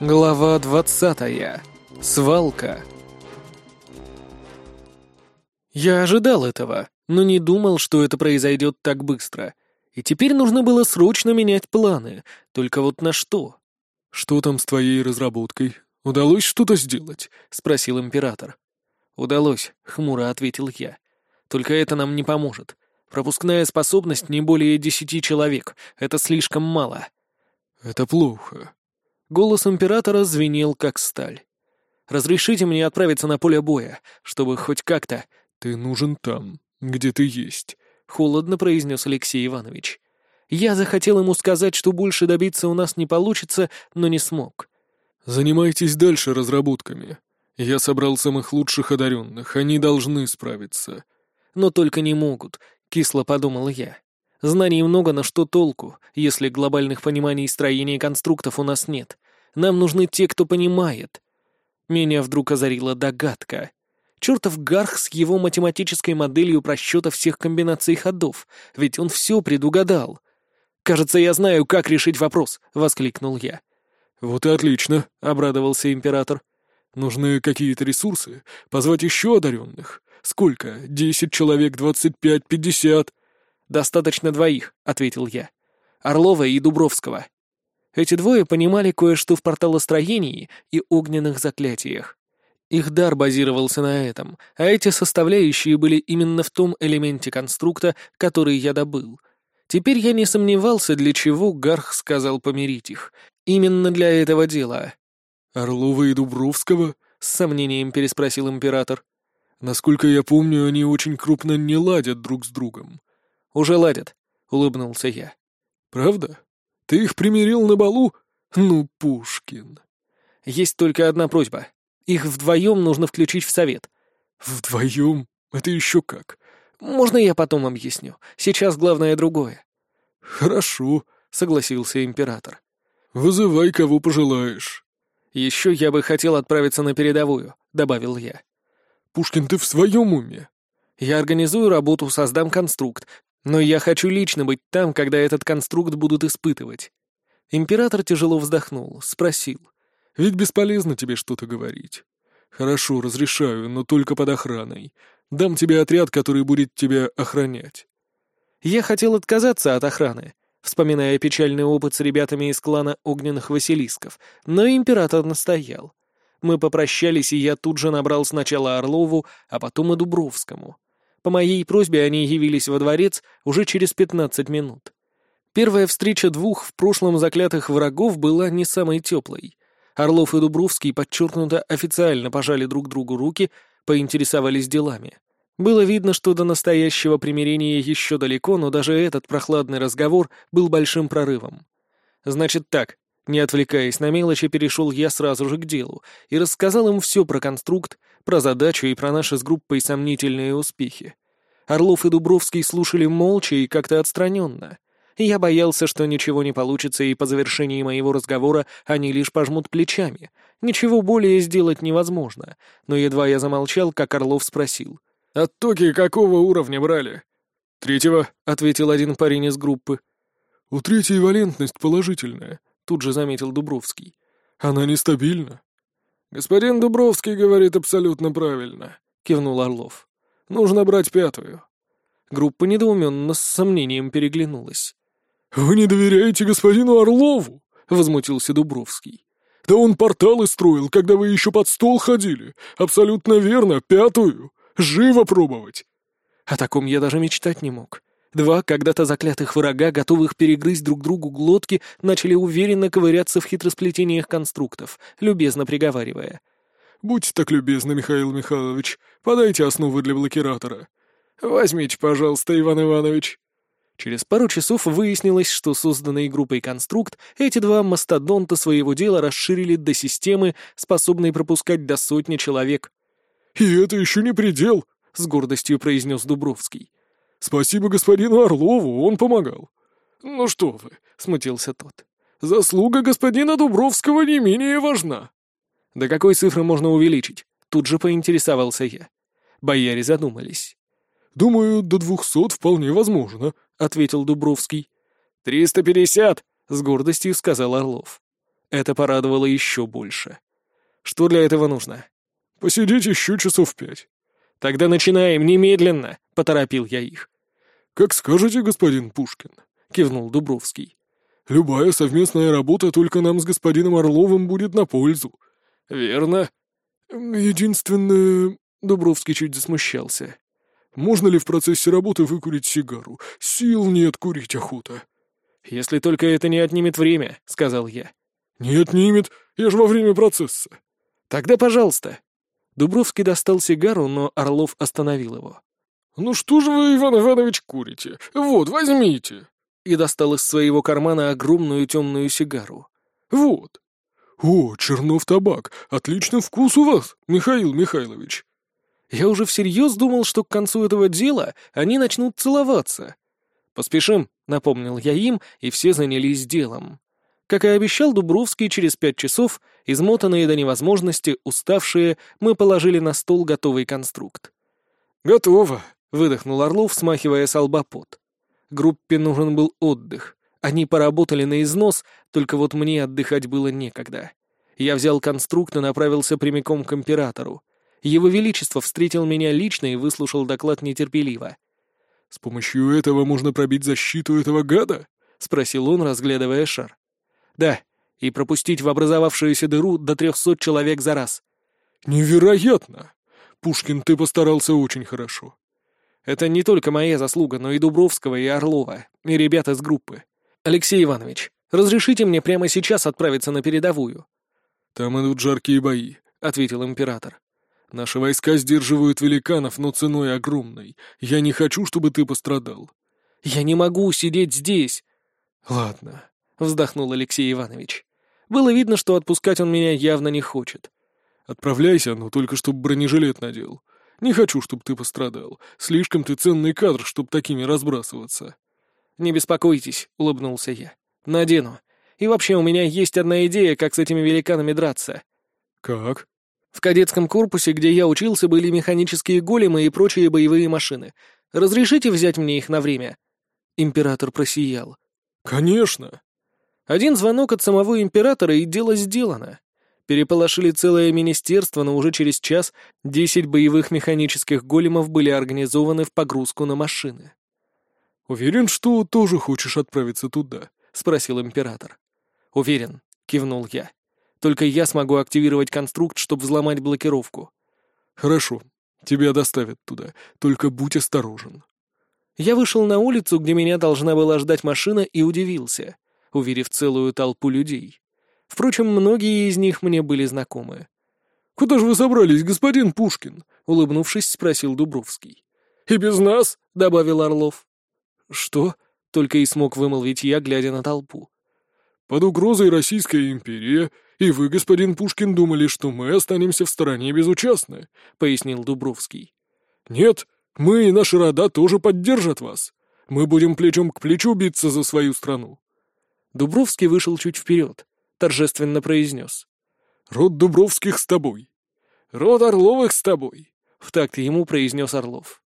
Глава двадцатая. Свалка. Я ожидал этого, но не думал, что это произойдет так быстро. И теперь нужно было срочно менять планы. Только вот на что? «Что там с твоей разработкой? Удалось что-то сделать?» — спросил император. «Удалось», — хмуро ответил я. «Только это нам не поможет. Пропускная способность не более десяти человек. Это слишком мало». «Это плохо», Голос императора звенел, как сталь. «Разрешите мне отправиться на поле боя, чтобы хоть как-то...» «Ты нужен там, где ты есть», — холодно произнес Алексей Иванович. Я захотел ему сказать, что больше добиться у нас не получится, но не смог. «Занимайтесь дальше разработками. Я собрал самых лучших одаренных, они должны справиться». «Но только не могут», — кисло подумал я. Знаний много, но что толку, если глобальных пониманий строения конструктов у нас нет? Нам нужны те, кто понимает. Меня вдруг озарила догадка. Чертов Гарх с его математической моделью просчета всех комбинаций ходов, ведь он все предугадал. «Кажется, я знаю, как решить вопрос», — воскликнул я. «Вот и отлично», — обрадовался император. «Нужны какие-то ресурсы? Позвать еще одаренных? Сколько? Десять человек, двадцать пять, пятьдесят?» «Достаточно двоих», — ответил я. «Орлова и Дубровского». Эти двое понимали кое-что в порталостроении и огненных заклятиях. Их дар базировался на этом, а эти составляющие были именно в том элементе конструкта, который я добыл. Теперь я не сомневался, для чего Гарх сказал помирить их. Именно для этого дела. «Орлова и Дубровского?» — с сомнением переспросил император. «Насколько я помню, они очень крупно не ладят друг с другом. «Уже ладят», — улыбнулся я. «Правда? Ты их примирил на балу? Ну, Пушкин». «Есть только одна просьба. Их вдвоем нужно включить в совет». «Вдвоем? Это еще как?» «Можно я потом объясню? Сейчас главное другое». «Хорошо», — согласился император. «Вызывай, кого пожелаешь». «Еще я бы хотел отправиться на передовую», — добавил я. «Пушкин, ты в своем уме?» «Я организую работу, создам конструкт, но я хочу лично быть там, когда этот конструкт будут испытывать». Император тяжело вздохнул, спросил. «Ведь бесполезно тебе что-то говорить. Хорошо, разрешаю, но только под охраной. Дам тебе отряд, который будет тебя охранять». Я хотел отказаться от охраны, вспоминая печальный опыт с ребятами из клана Огненных Василисков, но император настоял. Мы попрощались, и я тут же набрал сначала Орлову, а потом и Дубровскому. По моей просьбе они явились во дворец уже через пятнадцать минут. Первая встреча двух в прошлом заклятых врагов была не самой теплой. Орлов и Дубровский подчеркнуто официально пожали друг другу руки, поинтересовались делами. Было видно, что до настоящего примирения еще далеко, но даже этот прохладный разговор был большим прорывом. «Значит так», не отвлекаясь на мелочи, перешел я сразу же к делу и рассказал им все про конструкт, про задачу и про наши с группой сомнительные успехи. Орлов и Дубровский слушали молча и как-то отстраненно. Я боялся, что ничего не получится, и по завершении моего разговора они лишь пожмут плечами. Ничего более сделать невозможно. Но едва я замолчал, как Орлов спросил. «Оттоки какого уровня брали?» «Третьего», — ответил один парень из группы. «У третьей валентность положительная», — тут же заметил Дубровский. «Она нестабильна». «Господин Дубровский говорит абсолютно правильно», — кивнул Орлов. «Нужно брать пятую». Группа недоуменно с сомнением переглянулась. «Вы не доверяете господину Орлову?» — возмутился Дубровский. «Да он порталы строил, когда вы еще под стол ходили. Абсолютно верно, пятую. Живо пробовать!» О таком я даже мечтать не мог. Два когда-то заклятых врага, готовых перегрызть друг другу глотки, начали уверенно ковыряться в хитросплетениях конструктов, любезно приговаривая. «Будьте так любезны, Михаил Михайлович, подайте основы для блокиратора». «Возьмите, пожалуйста, Иван Иванович». Через пару часов выяснилось, что созданный группой конструкт эти два мастодонта своего дела расширили до системы, способной пропускать до сотни человек. «И это еще не предел», — с гордостью произнес Дубровский. «Спасибо господину Орлову, он помогал». «Ну что вы», — смутился тот. «Заслуга господина Дубровского не менее важна». «До какой цифры можно увеличить?» Тут же поинтересовался я. Бояре задумались. «Думаю, до двухсот вполне возможно», — ответил Дубровский. «Триста пятьдесят», — с гордостью сказал Орлов. Это порадовало еще больше. Что для этого нужно? Посидеть еще часов пять. Тогда начинаем немедленно, поторопил я их. Как скажете, господин Пушкин, кивнул Дубровский. Любая совместная работа только нам с господином Орловым будет на пользу. Верно. Единственное... Дубровский чуть засмущался. Можно ли в процессе работы выкурить сигару? Сил нет, курить охота. «Если только это не отнимет время», — сказал я. «Не отнимет, я же во время процесса». «Тогда пожалуйста». Дубровский достал сигару, но Орлов остановил его. «Ну что же вы, Иван Иванович, курите? Вот, возьмите!» И достал из своего кармана огромную темную сигару. «Вот!» «О, Чернов табак! Отличный вкус у вас, Михаил Михайлович!» Я уже всерьез думал, что к концу этого дела они начнут целоваться. «Поспешим», — напомнил я им, и все занялись делом. Как и обещал Дубровский, через пять часов, измотанные до невозможности, уставшие, мы положили на стол готовый конструкт. «Готово», — выдохнул Орлов, смахивая с лба пот. Группе нужен был отдых. Они поработали на износ, только вот мне отдыхать было некогда. Я взял конструкт и направился прямиком к императору. Его Величество встретил меня лично и выслушал доклад нетерпеливо. «С помощью этого можно пробить защиту этого гада?» — спросил он, разглядывая шар. «Да, и пропустить в образовавшуюся дыру до трехсот человек за раз». «Невероятно! Пушкин, ты постарался очень хорошо». «Это не только моя заслуга, но и Дубровского, и Орлова, и ребят из группы. Алексей Иванович, разрешите мне прямо сейчас отправиться на передовую?» «Там идут жаркие бои», — ответил император. Наши войска сдерживают великанов, но ценой огромной. Я не хочу, чтобы ты пострадал». «Я не могу сидеть здесь». «Ладно», — вздохнул Алексей Иванович. Было видно, что отпускать он меня явно не хочет. «Отправляйся, но только чтобы бронежилет надел. Не хочу, чтобы ты пострадал. Слишком ты ценный кадр, чтобы такими разбрасываться». «Не беспокойтесь», — улыбнулся я. «Надену. И вообще у меня есть одна идея, как с этими великанами драться». «Как?» В кадетском корпусе, где я учился, были механические големы и прочие боевые машины. Разрешите взять мне их на время?» Император просиял. «Конечно!» Один звонок от самого императора, и дело сделано. Переполошили целое министерство, но уже через час десять боевых механических големов были организованы в погрузку на машины. «Уверен, что тоже хочешь отправиться туда?» — спросил император. «Уверен», — кивнул я. Только я смогу активировать конструкт, чтобы взломать блокировку. Хорошо, тебя доставят туда, только будь осторожен. Я вышел на улицу, где меня должна была ждать машина, и удивился, увидев целую толпу людей. Впрочем, многие из них мне были знакомы. «Куда же вы собрались, господин Пушкин?» — улыбнувшись, спросил Дубровский. «И без нас?» — добавил Орлов. «Что?» — только и смог вымолвить я, глядя на толпу. «Под угрозой Российская империя и вы, господин Пушкин, думали, что мы останемся в стороне безучастны», — пояснил Дубровский. «Нет, мы и наши рода тоже поддержат вас. Мы будем плечом к плечу биться за свою страну». Дубровский вышел чуть вперед, торжественно произнес. «Род Дубровских с тобой». «Род Орловых с тобой», — в такт ему произнес Орлов.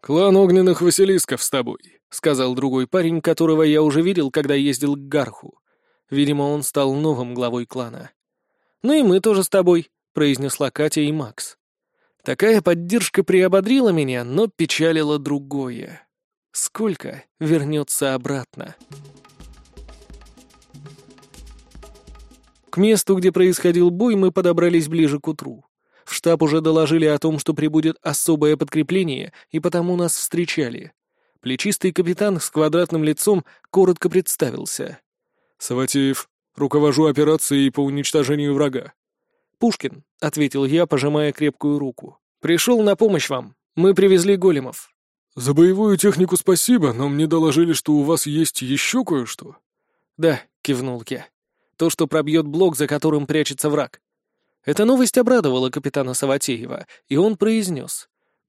«Клан огненных Василисков с тобой», — сказал другой парень, которого я уже видел, когда ездил к Гарху. Видимо, он стал новым главой клана. «Ну и мы тоже с тобой», — произнесла Катя и Макс. Такая поддержка приободрила меня, но печалила другое. Сколько вернется обратно? К месту, где происходил бой, мы подобрались ближе к утру. В штаб уже доложили о том, что прибудет особое подкрепление, и потому нас встречали. Плечистый капитан с квадратным лицом коротко представился. «Саватеев, руковожу операцией по уничтожению врага». «Пушкин», — ответил я, пожимая крепкую руку. «Пришел на помощь вам. Мы привезли големов». «За боевую технику спасибо, но мне доложили, что у вас есть еще кое-что». «Да», — кивнул я. «То, что пробьет блок, за которым прячется враг». Эта новость обрадовала капитана Саватеева, и он произнес.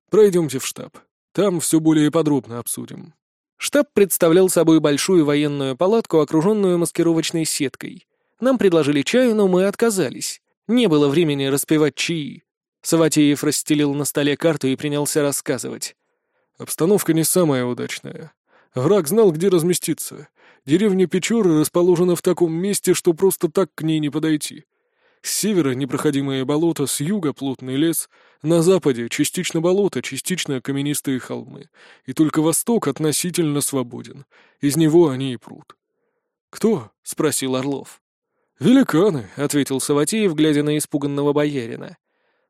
«Пройдемте в штаб. Там все более подробно обсудим». Штаб представлял собой большую военную палатку, окруженную маскировочной сеткой. Нам предложили чаю, но мы отказались. Не было времени распевать чаи. Саватеев расстелил на столе карту и принялся рассказывать. Обстановка не самая удачная. Враг знал, где разместиться. Деревня Печоры расположена в таком месте, что просто так к ней не подойти. С севера непроходимое болото, с юга плотный лес, на западе частично болото, частично каменистые холмы. И только восток относительно свободен. Из него они и прут. «Кто?» — спросил Орлов. «Великаны», — ответил Саватеев, глядя на испуганного боярина.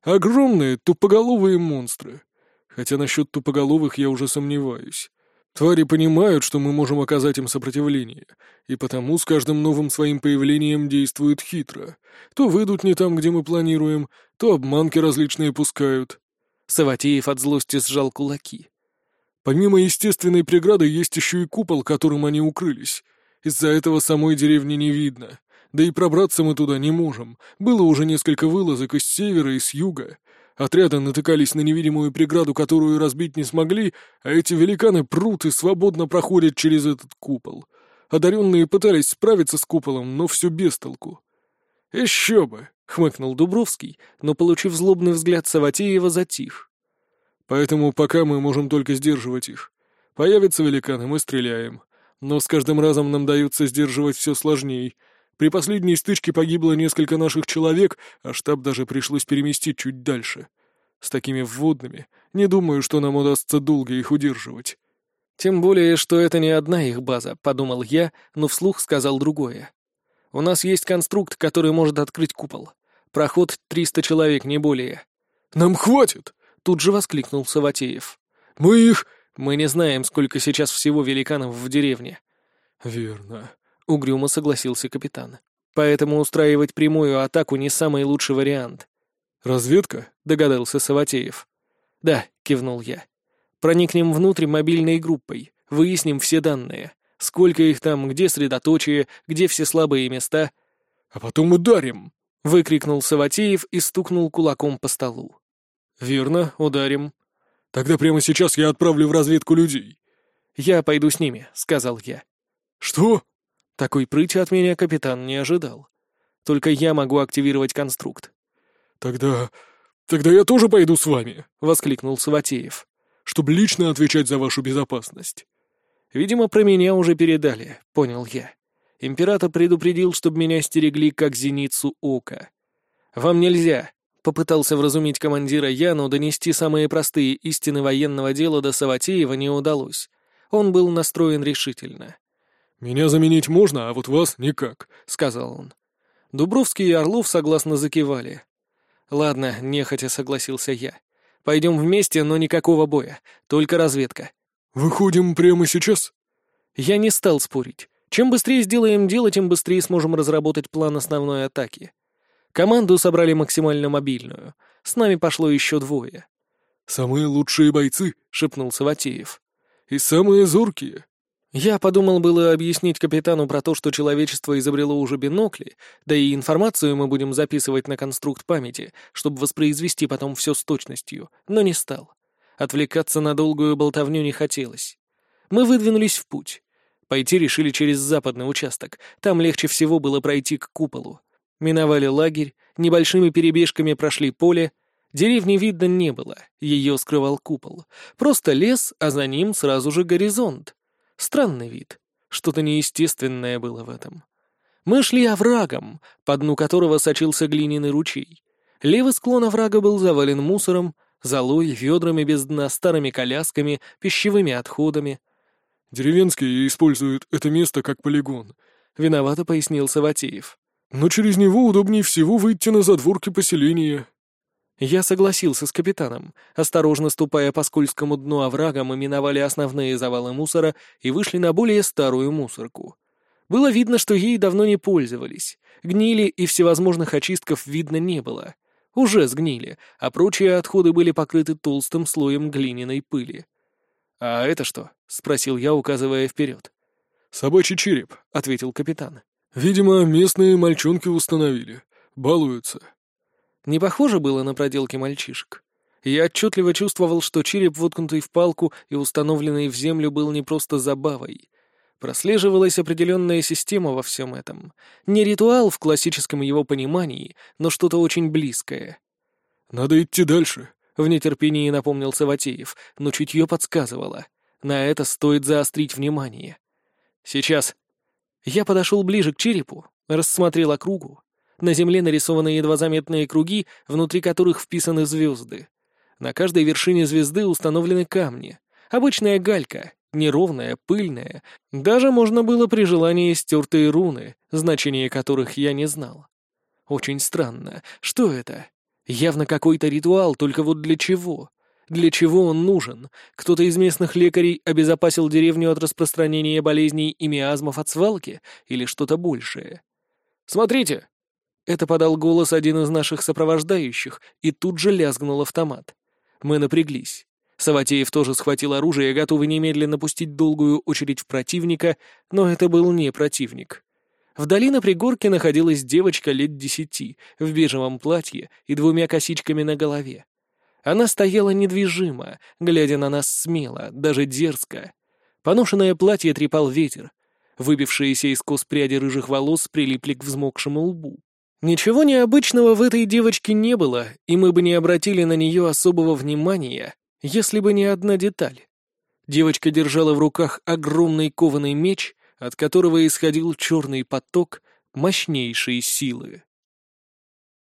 «Огромные тупоголовые монстры. Хотя насчет тупоголовых я уже сомневаюсь. Твари понимают, что мы можем оказать им сопротивление, и потому с каждым новым своим появлением действуют хитро. То выйдут не там, где мы планируем, то обманки различные пускают». Саватеев от злости сжал кулаки. «Помимо естественной преграды есть еще и купол, которым они укрылись. Из-за этого самой деревни не видно. Да и пробраться мы туда не можем. Было уже несколько вылазок из севера и с юга. Отряды натыкались на невидимую преграду, которую разбить не смогли, а эти великаны прут и свободно проходят через этот купол. Одаренные пытались справиться с куполом, но все без толку. «Еще бы!» — хмыкнул Дубровский, но, получив злобный взгляд Саватеева, затих. «Поэтому пока мы можем только сдерживать их. Появятся великаны, мы стреляем. Но с каждым разом нам дается сдерживать все сложнее. При последней стычке погибло несколько наших человек, а штаб даже пришлось переместить чуть дальше. С такими вводными не думаю, что нам удастся долго их удерживать. Тем более, что это не одна их база, подумал я, но вслух сказал другое. У нас есть конструкт, который может открыть купол. Проход 300 человек, не более. Нам хватит! Тут же воскликнул Саватеев. Мы их... Мы не знаем, сколько сейчас всего великанов в деревне. Верно. — угрюмо согласился капитан. «Поэтому устраивать прямую атаку не самый лучший вариант». «Разведка?» — догадался Саватеев. «Да», — кивнул я. «Проникнем внутрь мобильной группой, выясним все данные. Сколько их там, где средоточие, где все слабые места». «А потом ударим!» — выкрикнул Саватеев и стукнул кулаком по столу. «Верно, ударим. Тогда прямо сейчас я отправлю в разведку людей». «Я пойду с ними», — сказал я. «Что?» Такой прыти от меня капитан не ожидал. Только я могу активировать конструкт. «Тогда... тогда я тоже пойду с вами», — воскликнул Саватеев. «Чтобы лично отвечать за вашу безопасность». «Видимо, про меня уже передали», — понял я. Император предупредил, чтобы меня стерегли как зеницу ока. «Вам нельзя», — попытался вразумить командира я, но донести самые простые истины военного дела до Саватеева не удалось. Он был настроен решительно. «Меня заменить можно, а вот вас никак», — сказал он. Дубровский и Орлов согласно закивали. «Ладно, нехотя согласился я. Пойдем вместе, но никакого боя, только разведка». «Выходим прямо сейчас?» Я не стал спорить. Чем быстрее сделаем дело, тем быстрее сможем разработать план основной атаки. Команду собрали максимально мобильную. С нами пошло еще двое. «Самые лучшие бойцы», — шепнул Саватеев. «И самые зоркие. Я подумал было объяснить капитану про то, что человечество изобрело уже бинокли, да и информацию мы будем записывать на конструкт памяти, чтобы воспроизвести потом все с точностью, но не стал. Отвлекаться на долгую болтовню не хотелось. Мы выдвинулись в путь. Пойти решили через западный участок, там легче всего было пройти к куполу. Миновали лагерь, небольшими перебежками прошли поле, Деревни видно не было, ее скрывал купол. Просто лес, а за ним сразу же горизонт. Странный вид. Что-то неестественное было в этом. Мы шли оврагом, по дну которого сочился глиняный ручей. Левый склон оврага был завален мусором, золой, ведрами без дна, старыми колясками, пищевыми отходами. «Деревенские используют это место как полигон», — виновато пояснил Саватеев. «Но через него удобнее всего выйти на задворки поселения. Я согласился с капитаном. Осторожно ступая по скользкому дну оврага, мы миновали основные завалы мусора и вышли на более старую мусорку. Было видно, что ей давно не пользовались. Гнили и всевозможных очистков видно не было. Уже сгнили, а прочие отходы были покрыты толстым слоем глиняной пыли. «А это что?» — спросил я, указывая вперед. «Собачий череп», — ответил капитан. «Видимо, местные мальчонки установили. Балуются. Не похоже было на проделки мальчишек. Я отчетливо чувствовал, что череп, воткнутый в палку и установленный в землю, был не просто забавой. Прослеживалась определенная система во всем этом. Не ритуал в классическом его понимании, но что-то очень близкое. «Надо идти дальше», — в нетерпении напомнил Саватеев, но чутье подсказывало. На это стоит заострить внимание. «Сейчас». Я подошел ближе к черепу, рассмотрел округу. На земле нарисованы едва заметные круги, внутри которых вписаны звезды. На каждой вершине звезды установлены камни. Обычная галька, неровная, пыльная. Даже можно было при желании стертые руны, значение которых я не знал. Очень странно. Что это? Явно какой-то ритуал, только вот для чего? Для чего он нужен? Кто-то из местных лекарей обезопасил деревню от распространения болезней и миазмов от свалки или что-то большее? «Смотрите!» Это подал голос один из наших сопровождающих, и тут же лязгнул автомат. Мы напряглись. Саватеев тоже схватил оружие, готовый немедленно пустить долгую очередь в противника, но это был не противник. Вдали на пригорке находилась девочка лет десяти, в бежевом платье и двумя косичками на голове. Она стояла недвижимо, глядя на нас смело, даже дерзко. Поношенное платье трепал ветер. Выбившиеся из кос пряди рыжих волос прилипли к взмокшему лбу. Ничего необычного в этой девочке не было, и мы бы не обратили на нее особого внимания, если бы не одна деталь. Девочка держала в руках огромный кованый меч, от которого исходил черный поток мощнейшей силы.